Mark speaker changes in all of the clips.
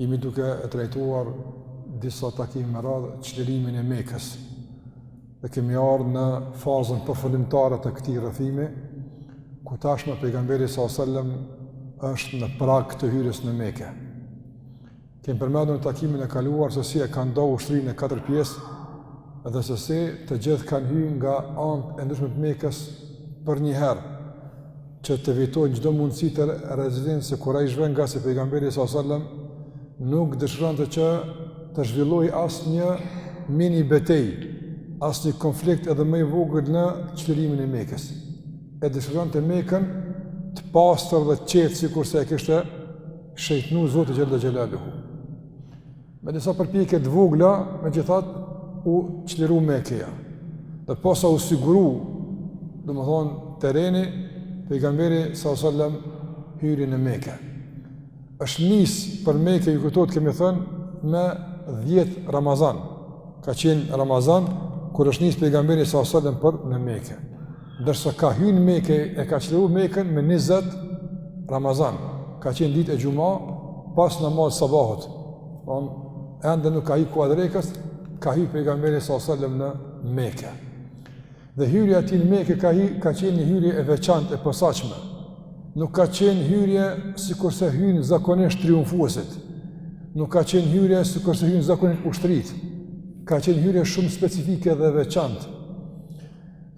Speaker 1: Jemi duke e trajtuar disa takime me radhë çlirimin e Mekës. Dhe kemi ardhur në fazën përfundimtare të këtij rrëfimi, ku tashmë pejgamberi sa selam është në prag të hyrjes në Mekë. Kemi përmendur në takimin e kaluar se si e kanë nda ushtrinë në katër pjesë dhe se si të gjithë kanë hyrë nga anët e ndryshme të Mekës përnjëherë. që të evitojnë çdo mundësi të rezistencës së Kurejshëve, ngase pejgamberi sa sallam nuk dëshironte që të zhvillohet asnjë minibetejë, asnjë konflikt edhe më i vogël në çlirimin e Mekës. E dëshironte Mekën të pastër dhe të qetë sikurse e kishte shejtnu Zoti xhel-le xhelaluhu. Me disa përpjekje të vogla, megjithatë, u çliru Mekeja. Dhe posa u siguru, domethënë, tereni, pejgamberi s.a.s. hyri në Meke. është nisë për Meke, ju kujtohet kemi thënë, me 10 Ramazan. Ka qenë Ramazan, kur është nisë pejgamberi s.a.s. për në Meke. Ndërsa ka hy në Meke, e ka çliru Meken me 20 Ramazan, ka qenë ditë e xhuma, pas namazit sabahut, ende nuk ka hi koha e drekës, ka hi pejgamberi s.a.s. në Meke. Dhe hyrja e tij në Meke ka, hi, ka qenë një hyrje e veçantë e posaçme, nuk ka qenë hyrje sikurse hyjnë zakonisht triumfuesit, nuk ka qenë hyrje sikurse hyjnë zakonisht ushtritë, ka qenë hyrje shumë specifike dhe e veçantë,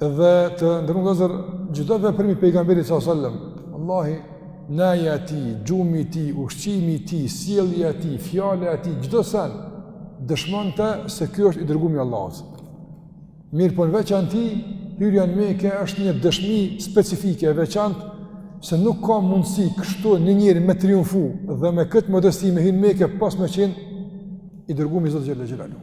Speaker 1: Dhe të nderuar vëllezër, çdo veprim i pejgamberit s.a.s. vallahi, neja e tij, gjumi i tij, ushqimi i tij, sjellja e tij, fjala e tij, çdo sen, dëshmonte se kjo është i dërgumi i Allahut. Mirëpo në veçanti, hyrja në Meke është një dëshmi specifike e veçantë se nuk ka mundësi kështu një njeri me triumfu dhe me këtë modesti me hi në Meke pos me qenë i dërgumi i Zotit xhel-le xhelaluhu.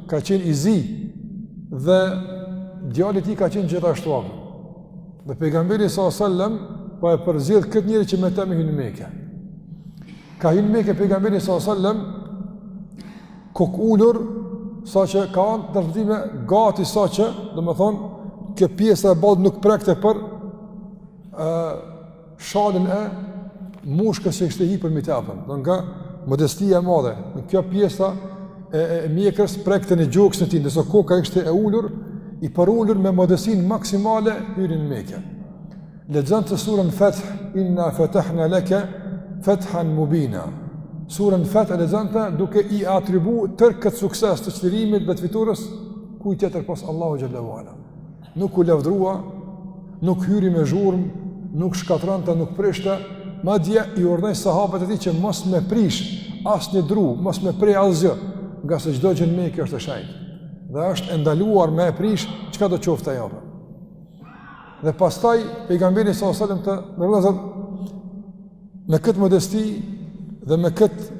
Speaker 1: Ka qenë i zi dhe djali i tij ka qenë gjithashtu. Dhe pejgamberi sa sallam po e përzgjedh këtë njeri që me të me hy në Mekë. Ka hy në Mekë pejgamberi sa sallam kokulur saqë ka transmetime gati saqë, domethënë, kjo pjesë e ballit nuk prekte për uh, shalën e mushkës që ishte hipur mbi të, pra, nga modestia e madhe, në kjo pjesa e, e mjekrës prekte në gjoksin e tij, ndërsa koka ishte e ulur, i përulur me modestinë maksimale hyri në Mekë. Lexonte suren Feth, inna fatahna laka fathan mubina. Suren Feth e lexonte duke i atribuar tërë këtë sukses të çlirimit dhe të fitores kujt tjetër pos Allahut xhel-le ve ala. Nuk u lavdrua, nuk hyri me zhurmë, nuk shkatrronte, nuk prishte, madje i urdhnoi sahabët e tij që mos me prish, asnjë dru, mos me pre asgjë, ngase çdo gjë në Mekë është e shenjtë. Dhe është e ndaluar me e prish, çkado qoftë ajo. Dhe pastaj, pejgamberi s.a.s., të nderuar, me këtë modesti dhe me këtë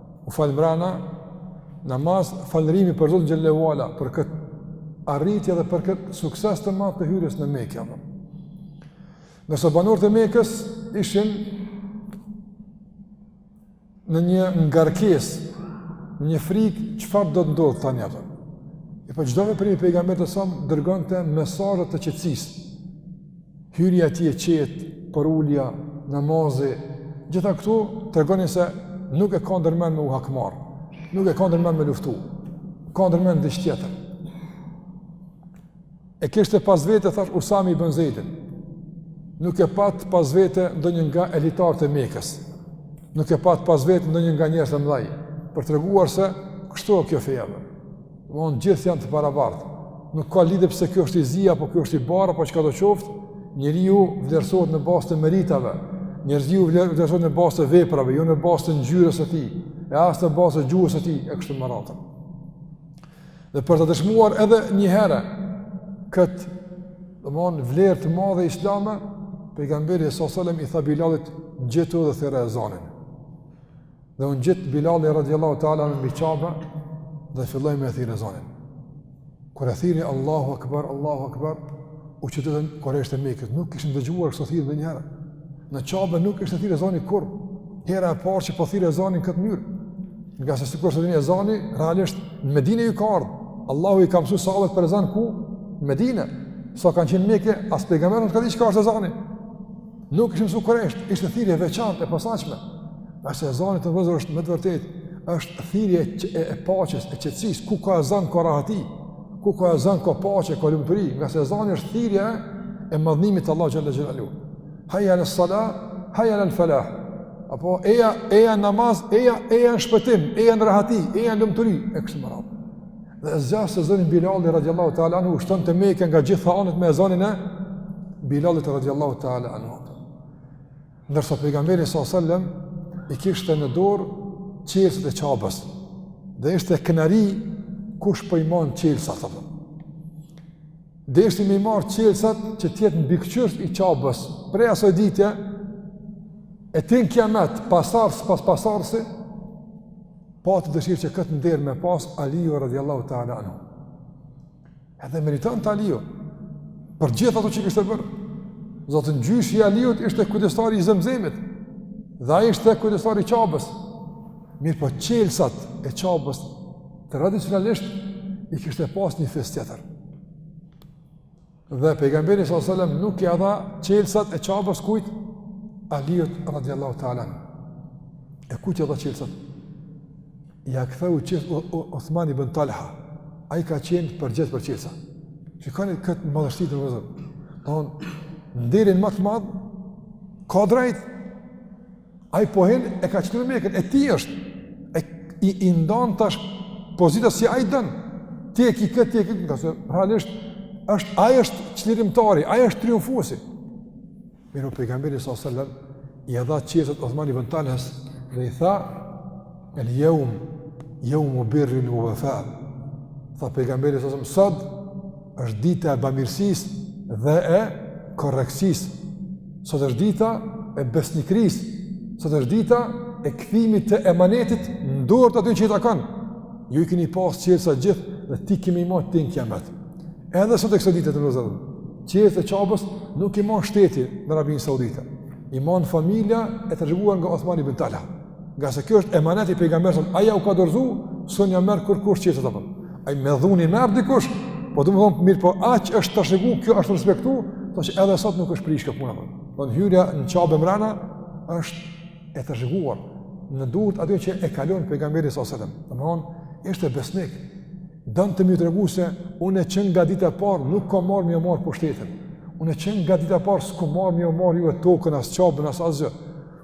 Speaker 1: U fal mrena, namaz, falënderimi për Zotin xhel-le ve ala, për këtë arritje dhe për këtë sukses të madh të hyrjes në Mekë. Ndërsa banorët e Mekës ishin në një ngarkesë, në një frikë, çfarë do të ndodhë, tani. Mirëpo, çdo veprim i pejgamberit s.a.s. dërgonte mesazhe të qetësisë. hyrja e tij e qetë, përulja, namazi, gjitha këto tregonin se nuk e ka ndërmend me u hakmarr, nuk e ka ndërmend me luftu, ka ndërmend diç tjetër. E kishte pas vete, thashë, Usame ibn Zejdin, nuk e pat pas vete ndonjë nga elitarët e Mekës, nuk e pat pas vete ndonjë nga njerëzit e mdhaj, për të treguar se kështu është kjo fe dhe. Domthon gjithë janë të barabartë. Nuk ka lidhje pse ky është i zi apo ky është i bardhë apo çkado qoftë, njeriu vlerësohet në bazë të meritave. Njeriu vlerësohet në bazë të veprave, jo në bazë të ngjyrës së tij, e as në bazë të gjuhës së tij e kështu me radhë. Dhe për ta dëshmuar edhe një herë kët, domthon vlerë të madhe islame, pejgamberi sallallahu alajhi wasallam i tha Bilalit, "Ngjitu dhe thirrë ezanin." Dhe u ngjit Bilali radiallahu ta'ala anhu mbi Qabe dhe filloi me thirr ezanin. Kur e thirri Allahu Akbar, Allahu Akbar, u çuditën kurejshët e Mekës, nuk ishin dëgjuar këso thirrje ndonjëherë. Në Qabe nuk ishte thirrë ezani kurrë, hera e parë që po thirret ezani në këtë mënyrë. Ngase sikurse e dini, ezani, realisht në Medine iu ka ardhë. Allahu i ka msu sahabët për ezanin ku? Medine. Sa so kanë qenë n'Mekë, as pejgamberi nuk ka ditë çka është ezani. Nuk ishin mësu kurejshët, ishte thirrje e veçantë, e posaçme. Ngase ezani, vëllezër, është me të vërtetë, është thirrje e, e paqes, e qetësisë, ku ka ezan ka rahati, ku ka ezan ka paqe, ka lumturi, ngase ezani është thirrje e madhnimit të Allahut xhel-le xhelaluhu. Haja ala sala, haja alal falah. Apo eja, eja n'namaz, eja, eja në shpëtim, eja në rahati, eja në lumturi, e kështu me radhë. Dhe e zgjat ezanin Bilali radiallahu ta'ala anhu, ushtonte Meka nga gjitha anët me ezanin e Bilalit radiallahu ta'ala anhu. Ndërsa pejgamberi s.a.s. i kishte në dorë çelësat e Qabes, dhe ishte krenari kush po i mban çelësat, të përë. Deshti me i marrë çelësat që të jetë mbikëqyrës i Qabes, prej aso dite, e deri në kiamet, pasardhës pas pasardhësi, Pati dëshirë që këtë nder me pas Aliju radiallahu ta'ala anhu. Edhe meritonte Aliju, për gjithë ato që kishte bërë. Zaten gjysh i Alijut ishte kujdestari i zemzemit, dhe ai ishte kujdestari i qabës. Mirëpo qelsat e qabës, tradicionalisht, i kishte pas një fis tjetër. Dhe pejgamberi sallallahu alajhi wasallam nuk ia dha çelësat e qabës kujt Aliut radhiyallahu ta'ala. E kujt ia dha çelësat? Ia ktheu çelsat Othman ibn Talha. Ai ka qenë përgjegjës për çelësa. Shikoni këtë madhështi të vëzhgë. Don nderin më të madh ka drejt Ai po hin e ka çliru Mekën, e tij është. E ai, i ndan tash pozita si ai don. Ti e ke këtë, ti e ke këtë, realisht është ai është çlirimtari, ai është triumfuesi. Mirëpo, pejgamberi sa selam i dha çelsat Othman ibn Talhas dhe i tha el yawm yawm birrin wa wafa. Tha pejgamberi sa selam sot është dita e bamirësisë dhe e korrektësisë. Sot është dita e besnikërisë. Sot është dita e kthimit të emanetit në dorë të atyne që i takon. Ju i keni pas çelësat gjithë dhe t'i keni ma te n'kijamet. Edhe sot e kësaj dite të vëzhgoj. Çelësat e qabës nuk i mban shteti në Arabinë Saudite. I mban familja e treguar nga Othmani ibn Talha. Ngase kjo është emanet i pejgamberit sa ai jau ka dorzu, s'un ja merr kurkush çelsat apo. Ai me dhuni merr dikush, po do të thotë mirëpo ajo është trashëgu, kjo është respektu, tash edhe sot nuk është prishë puna. Po hyrja në qabë mrena është e trashëguar në duart e atyne që e ka lan pejgamberi sa selam. Domthon është besnik. Donte me tregu se unë që nga dita e parë nuk kam ardh me marr pushtetin. Unë që nga dita e parë s'kam ardh me marr juve tokën as qabën as asgjë.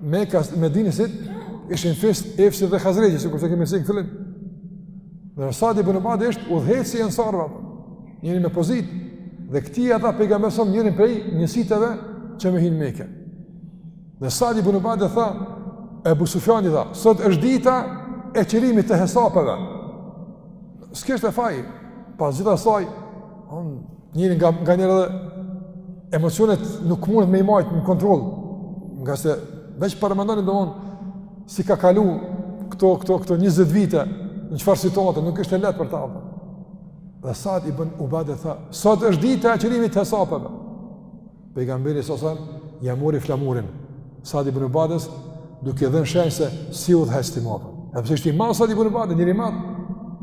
Speaker 1: Mekas medinasit ishin fisi Evsit dhe Hazrexhit, sikur e kemi cek në fillim. Dhe Sadi ibn Ubade është udhëheqësi i Ansarëve. Njëri me pozit dhe këtij ia dha pejgamberi sa njërën prej njësiteve që me hi n'Mekë. Dhe Sadi ibn Ubade tha Ebu Sufjanit tha, sot është dita e qërimit të hesapeve. S'kishte faj, pas gjithë asaj, Njeri nga nganjëherë edhe emocionet nuk mund me i majtë në kontrol, ngase veç paramendoni domethan si ka kalu këto, këto, këto 20 vite në çfarë situate, nuk ishte lehtë për ata. Dhe Sadi ibn Ubade tha, sot është dita e qërimit të hesapeve. Pejgamberi sa sa ja mori flamurin Sadi ibn Ubadës duke dhënë shenjë se s'je udhëheqës ti më. Edhe pse ishte i madh Sadi ibn Ubadë, njeri i madh,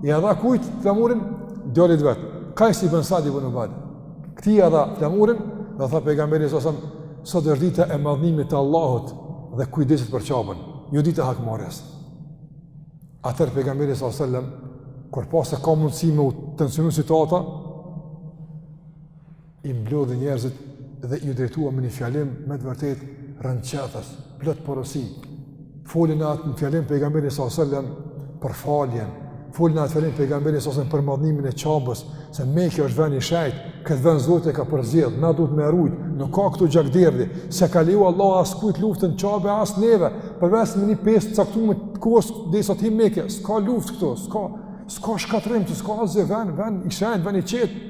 Speaker 1: i dha kujt flamurin djalit vet. Kajsi ibn Sadi ibn Ubadë. Këtij i dha flamurin dhe tha pejgamberi sa sa sot është dita e madhnimit të Allahut dhe kujdesit për Qaben, jo dita e hakmarrjes. Atëherë pejgamberi sa sa kur pa se ka mundësi me u tensionu situata, i mblodhi njerëzit dhe ju drejtua me një fjalim me të vërtetë rrënqethës, plot porosi. Foli në atë fjalim pejgamberi s.a.s. për faljen, foli n'atë fjalim pejgamberi s.a.s. për madhnimin e Qabes, se Mekja është ven i shenjtë, këtë ven Zoti e ka përzgjedh, na duhet me rujt, nuk ka këtu gjakderdhje, s'e ka leju Allahu askujt luftën n'Qabe as neve, përveç me një pjesë të caktume të kohës dhe prej sotit n'Meke, s'ka luft këtu, s'ka, s'ka shkatrrim, s'ka asgjë, ven, ven i shenjtë, ven i qetë,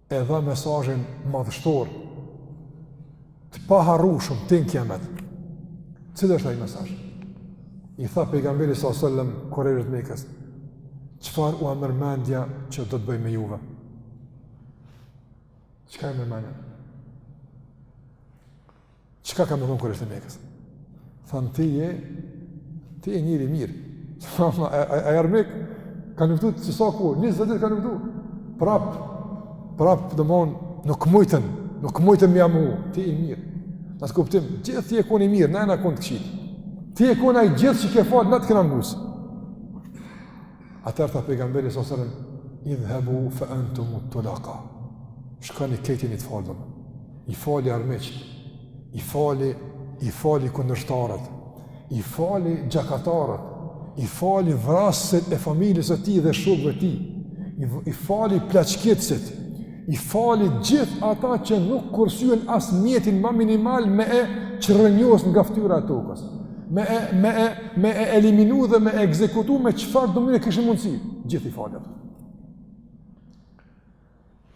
Speaker 1: e dha mesazhin madhështor të paharrueshëm deri n'kijamet. Cili është ai mesazh? I tha pejgamberi sa sallam krerët e Mekës. Çfarë ua merr mendja që do të bëj me juve? Çka e merr mendja? Çka ka me thonë kurejshët e Mekës? Thanë ti je, ti je njeri i mirë. Thanë, a, a, ai armik, ka luftu qe sa kohë, njëzet vjet ka luftu. Prap, prap domethonë, nuk mujtën, nuk mujtën me ja mohu, ti je i mirë. Në atë kuptim, gjithë ti je kon i mirë, na jena konë të këqijtë. Ti je kon ai gjithë që ke falë, na të kena ngucë. Atëherë tha pejgamberi sa selam, "Idhhabu fa antumut-tulaqa." Shkoni krejt jeni të falun, i fali armiqtë, i fali, i fali kundërshtarët, i fali gjakatarët, i fali vrasësit e familjes së tij dhe shokëve të tij, i, i fali plaçkitësit, i fali gjithë ata që nuk kursyen as mjetin ma minimal me e çrrënjos nga fytyra e tokës. Me e me e me e eliminu dhe me e ekzekutu me çfarëdo më kishin mundsi, gjithë i fali.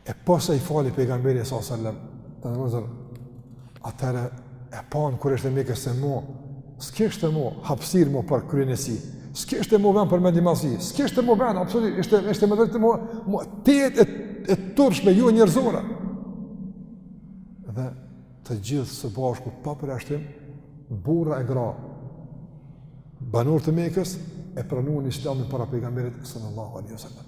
Speaker 1: E posa i fali pejgamberi sallallahu alajhi wasallam, Atëherë e panë kurejshët e Mekës se mo, s'kishte mo hapësirë mo për kryeneçsi, s'kishte mo vend për mendjemadhsi, s'kishte mo vend, absolutisht, ishte, ishte me të vërtetë mo, mo tejet e, e turpshme, jo, jo njerëzore. Dhe të gjithë së bashku, pa përjashtim, burra e gra, banorë të Mekës, e pranun islamin para pejgamberit sallallahu alaihi wasallam.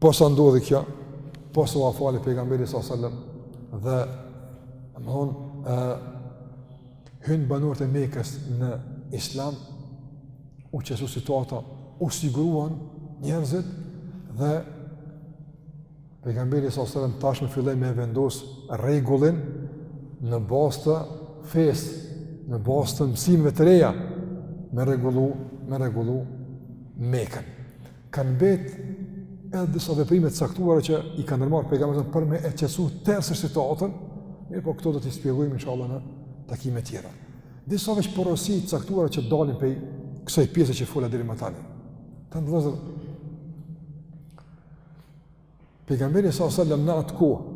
Speaker 1: Posa ndodhi kjo, posa ua fali pejgamberi sa sallam, domethonë, hynë banorët e mekës në islam, u qetësu situata, u siguruan njerëzit, dhe pejgamberi sa sallam tashmë filloi me vendos rregullin në bazë të fesë, në bazë të mësimeve të reja, me rregullu, me rregullu mekën. Kanë mbet edhe disa veprime të caktuara që i ka ndërmarrë pejgamberi për me e qetësu tërësisht situatën, mirëpo këto do t'i spjegojmë inshallah në takime të tjera. Disa veç porosi të caktuara që dalin prej kësaj pjese që fola deri më tani. Tan vëllazër. Pejgamberi sallallahu alajhi wasallam në atë kohë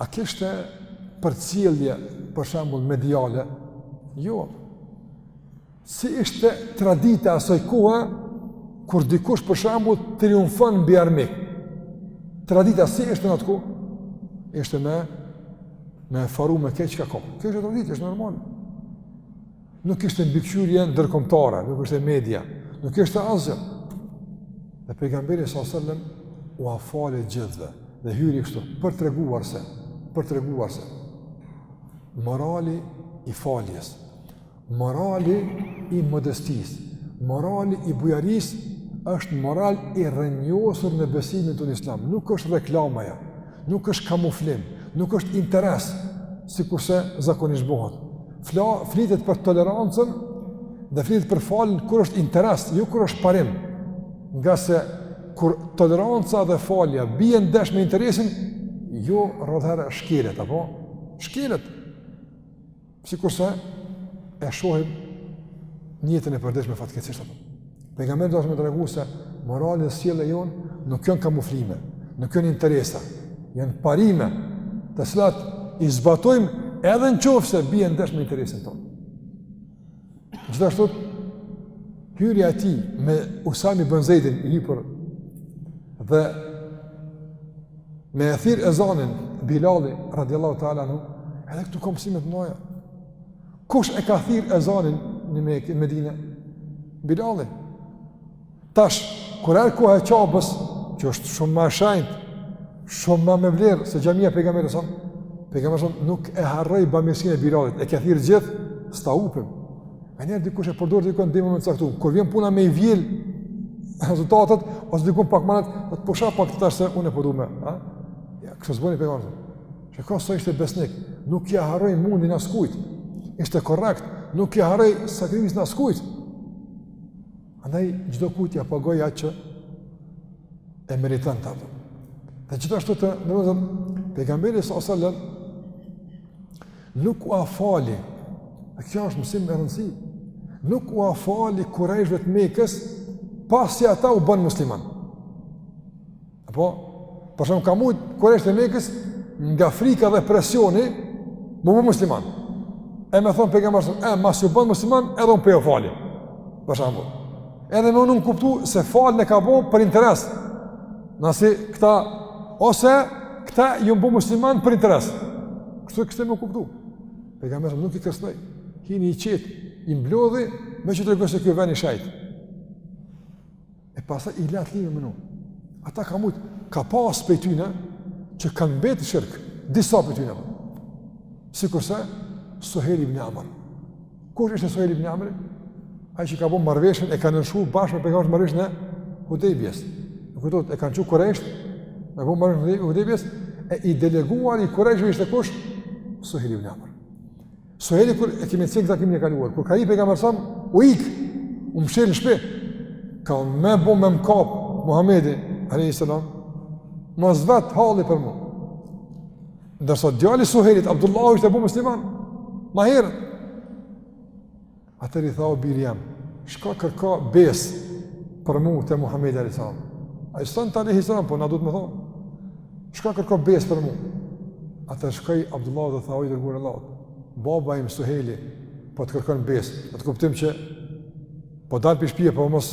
Speaker 1: a kishte përcjellje për shembull mediale? Jo. Si ishte tradita asaj kohe kur dikush për shembull triumfon mbi armik? Tradita si ishte në atë kohë? Ishte me me faru me keq ka kohë. Kjo ishte traditë, ishte normal. Nuk ishte mbikëqyrje ndërkombëtare, nuk ishte media, nuk ishte asgjë. Dhe pejgamberi sa sallam ua fali të gjithëve dhe hyri kështu për të treguar se, për të treguar se morali i faljes, morali i modestisë, morali i bujarisë është moral i rrënjosur në besimin tonë islam, nuk është reklamë, a? Ja. Nuk është kamuflim, nuk është interes, sikurse zakonisht bëhet. Fla, flitet për tolerancën dhe flitet për faljen kur është interes, jo kur është parim. Ngase kur toleranca dhe falja bie ndesh me interesin, jo rrallëherë shkelet, apo? Shkelet. Sikurse e shohim në jetën e përditshme fatkeqësisht apo. Pejgamberi desh me tregu se morali dhe sjellja jonë nuk janë kamuflime, nuk janë interesa, janë parime, të cilat i zbatojmë edhe në qoftë se bien ndesh me interesin tonë. Gjithashtu hyrja e tij me Usame ibn Zejdin i hipur dhe me e thirr ezanin Bilali radiallahu ta'ala anhu, edhe këtu ka mësime të mdhaja. Kush e ka thirr ezanin në Mekë, në Medinë? Bilali. Tash, kur erdh koha e qabës, që është shumë ma e shenjtë, shumë ma me vlerë, se xhamia e pejgamberit sëmë, pejgamberi sëmë nuk e harroi bamirësinë e bilalit, e ka thirrë gjithë, s'ta upim. Kanjëherë dikush e përdor dikon në moment të caktu, kur vjen puna me i vjel rezultatet, ose dikon pak manet, dhe ti pusho pak ti tash se unë e përdu po me. A? Ja, kështu s'boni pejgamberi sëmë. Shkak se ishte besnik, nuk ia harroi mundin askujt, ishte korrekt, nuk ia harroi sakrificën askujt, Andaj, çdo kujt ja pagoj atë që e meriton të ato. Dhe gjithashtu të ndershëm, pejgamberi s.a.s. nuk u afali, e kjo është mësim me rëndësi, nuk ua fali kurejshve të Mekës, pasi ata u bënë musliman. Apo, për shembull ka mujtë, kurejsht e Mekës, nga frika dhe presioni, m'u bo musliman. E me thonë pejgamberi s.a.s., e, masi u bonë musliman, edhe unë po jau fali. Për shembull, edhe m'u nënkuptu se faljen ka bo për interes. Masi këta, ose, këta jon bo musliman për interes. Kështu e kështu me u kuptu. Pejgamberi s.a.s. nuk i kërcnoi. Hini i qetë, i mblodhi, meqë tregoi se kjo vend i shenjtë. e pastaj i la të lirë me menu. Ata ka mujtë, ka pasë prej tyne, që kanë mbetë n'shirk, disa prej tyne. Sikurse, Suhejli ibn Amr. Kush ishte Suhejli ibn Amr? Ai që ka bo marrveshjen, e ka nënshkru bashkë me pejgamberin marrveshjen e Hudejbijes. Këtë e kanë çu kurejsht, me bo marrveshjen e Hudejbijes, e i deleguari i kurejshve ishte kush? Suhejli ibn Amr. Suhejli kur, e kemi cekë n'takimin e kaluar, kur ka hi pejgamberi s.a.s., u ikë, u mshel në shpi, ka me bo me më kapë, Muhammedi, a.s. Mos vet halli për mu. Ndërsa djali Suhejlit, Abdullahu ishte bo musliman, ma herët. Atëherë i tha o bir jem, shko kërko besë për mu te Muhamedi alayhis salam. Ai s'thonte alayhis salam, po na duhet me thonë. Shko kërko besë për mu. Atëherë shkoi Abdullahu dhe tha o i dërguari i Allahut. Baba im Suheli po të kërkon besë. N'atë kuptim që po dal pi shpie po mos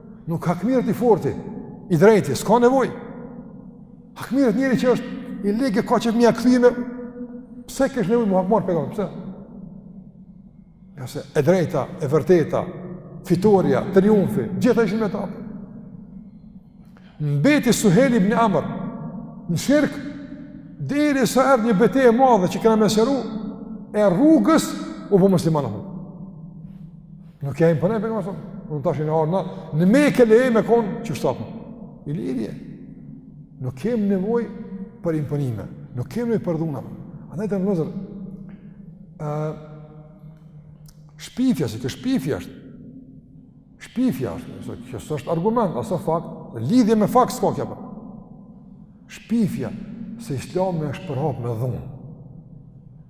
Speaker 1: Nuk hakmiret i forti, i drejti, s'ka nevojë. Hakmiret njeri që është i lig e ka qef m'ja kthy, e pse kish nevojë m'u hakmarrë pejgamberi, pse? Se e drejta, e vërteta, fitorja, triumfi, gjitha ishin me ta. Mbeti Suheli ibn Amr, në shirk, derisa erdh një betejë e madhe që kena me sqaru, e rrugës u bo musliman Nuk i imponoi pejgamberi s.a.s., unë të ashe në arna, në Meke leje me konë që shtapën. I lirë je. Nuk kem nevojë për imponime, nuk kem nevojë për dhunë. Andaj të nderum vllezër, shpifja, se kjo shpifje është, shpifje është, kjo as është argument, as fakt, lidhje me fakt s'ka kjo për. Shpifja se Islami është përhap me dhunë,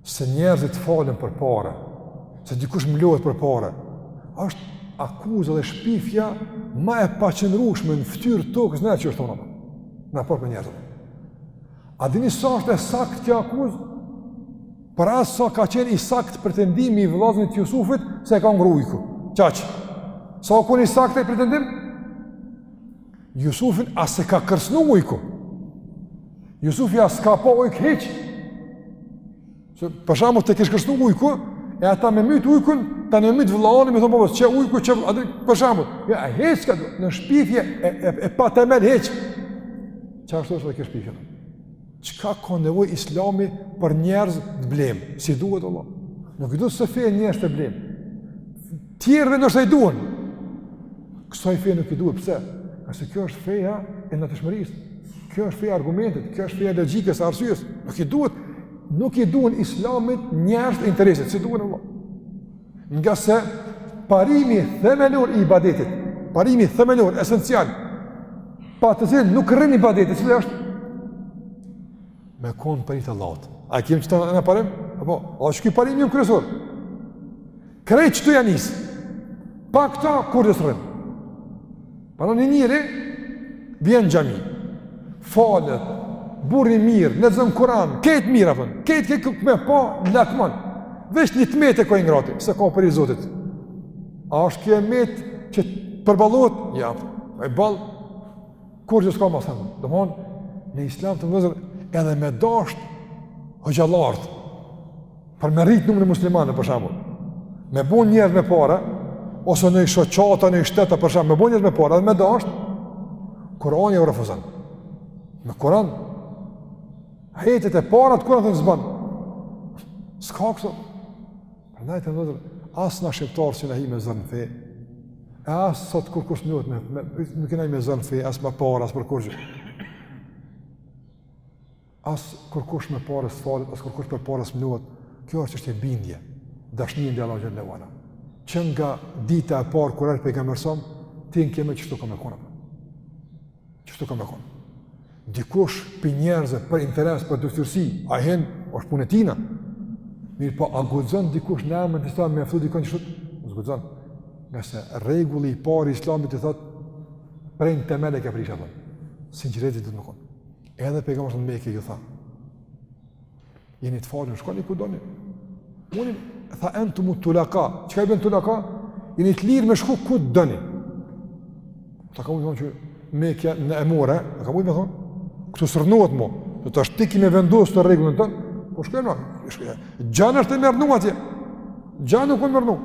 Speaker 1: se njerëzit falen për pare, se dikush mlohet për pare, është akuzë dhe shpifja ma e paqëndrushme në ftyrë të tokës në çështjet tona, në raport me njerëzit. A dini sa është e saktë kjo akuzë? Po aq sa ka qenë i saktë pretendimi i vëllaznive të Jusufit, se e ka ngrën ujku, qaqë. Sa u kon i saktë ai pretendim? Jusufin as s'e ka kërcnu ujku. Jusufi as s'ka pa ujk hiç. Se për shembull ta kish kërcnu ujku, e ata me myt ujkun, tani me myt vëllaun me thon po qe ujku qe atë për shembull. Ja hiç, ka qenë shpifje e e, e pa temel hiç. Çashtu është edhe kjo shpifje? Çka ka nevojë Islami për njerëz të blem, s'i duhet vallahi. Nuk i duhen kësaj feje njerëz të blem. Tjerëve ndoshta i duhen. Kësaj feje nuk i duhet pse? Se kjo është feja e natyrshmërisë. Kjo është feja e argumentit, kjo është feja e logjikës, arsyes. Nuk i duhet nuk i duhen Islamit njerëz të interesit, s'i duhet vallahi. Ngase parimi themelor i ibadetit, parimi themelor, esencial, pa të cilin nuk rrin ibadeti, cili është? Me konë për hatër t'Allahut. A e kemi qit parim? Po, a është ky parimi ma kryesor? Krejt qito janisen. Pa këto, kurrgjo s'rrin? Për shembull njeri, vjen n'xhami, falet, burrë i mirë, mëson Kuran, krejt mirë, apën, krejt krejt ke me pa me lakmu, veç një të metë e ka i ngrati, s'e ka për Zot. A është kjo e metë që përballohet? Ja, apën, a i balë, kurgjo s'ka, me thënë, domethënë, në islam vëllezër, edhe me dasht, o gjallartë, Për me rritë numrin e muslimanëve, për shembull. Me ble njerëz me pare, ose naj shoqatë, naj shtet, për shembull, me ble njerëz me pare, edhe me dasht, Kurani e refuzon. Me Kuran. Ajetet e para, Kurani ta zbon. S'ka këso. Prandaj vëllezër, as na shqiptarët s'kem hi me zor në fe, e as sot kërkush hiç me, me, nuk hin me zor në fe, as me pare, as për kurgjë. As kërkush me pare s'falet, as kërkush për pare s'mlohet, kjo është çështje bindje, dashnie ndaj Allahut xhele ve ala. Që nga dita e parë kur ai Pejgamberi s.a.v.s., deri në kijamet qështu ka me kon. Qështu ka me kon. Dikush për njerëz, për interes, për dyftyrësi, atëherë është punë e tina. Mirëpo a guxon dikush në emër të islamit me ftu dikon qështu? Nuk guxon. Ngase rregulli i parë i Islamit i thotë prej temele e ke prishë, po. Sinqeritet duhet me kon. Edhe pejgamberi në Mekë ju tha. Jeni të falur, shkoni ku doni. Unë tha entum tulaka. Çka i bjen tulaka? Jeni të lirë me shku ku doni. Ta kam thënë që Mekë në Emore, ta kam thënë. Ktu s'rrnohet mo. Do të shtik me vendos rregullin tonë. Po shkojmë. Gjanë është e marrun atje. Gjanë nuk e marrun.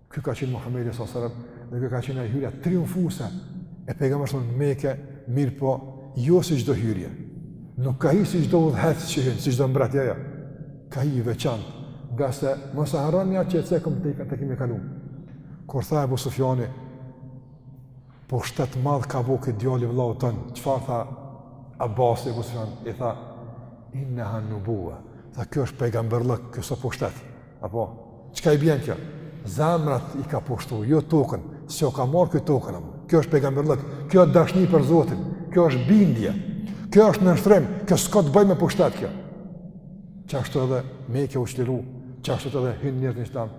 Speaker 1: Ky ka qenë Muhamedi sallallahu alaihi wasallam, dhe ky ka qenë hyrja triumfuese e pejgamberit në Mekë, mirëpo, jo si çdo hyrje. Nuk ka hi si çdo udhëheqës që hyn, si çdo mbret, jo, jo. Ka hi i veçantë, ngase mos e harroni atë që e cekëm të, të kemi kalu. Kur tha Ebu Sufjani, pushtet t'madh ka bo ky djali vllaut tënd, çfarë tha Abbasi Ebu Sufjanit, i tha, inneha nubue, tha kjo është pejgamberlëk, kjo s'o pushtet. Apo, çka i bjen kjo? Zemrat i ka pushtu, jo tokën, s'e ka marrë ky tokën. Kjo është pejgamberlëk, kjo është dashni për Zotin, kjo është bindje, kjo është nënshtrim, kjo s'ka të bëj me pushtet kjo. Qashtu edhe Mekja u çliru, qashtu edhe hynë njerëz n'islam,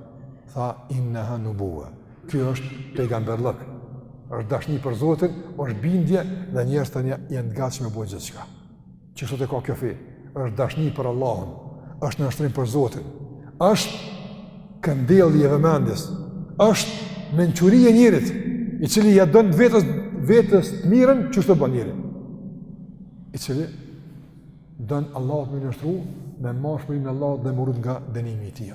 Speaker 1: tha inneha nubue. Kjo është pejgamberlëk, është dashni për Zotin, është bindje dhe njerëz tani janë të gatshëm me bo gjithçka. Qështu e ka kjo fe, është dashni për Allahun, është nënshtrim për Zotin, është këndellje e vëmendjes, është mençuri e njërit, i cili ia don vetes, vetes të mirën, qështu e bën njeri i cili don Allahut m'iu nënshtru, me marrë shpërblimin e Allahut dhe m'u rujt nga dënimi i tij.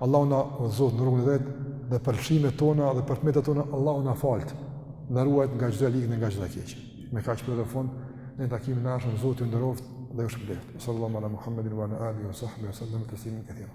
Speaker 1: Allahu na udhëzoftë në rrugën e drejtë dhe për lëshimet tona dhe për t'metat tona Allahu na faltë. Na ruajtë nga çdo e ligë dhe nga çdo e keqe. Me kaq për të fund, në takimin e ardhshëm Zoti ju nderoftë dhe ju shpërbleftë. Sallallahu ala Muhammedin wa ala alihi wa sahbihi sallam taslimin kathira.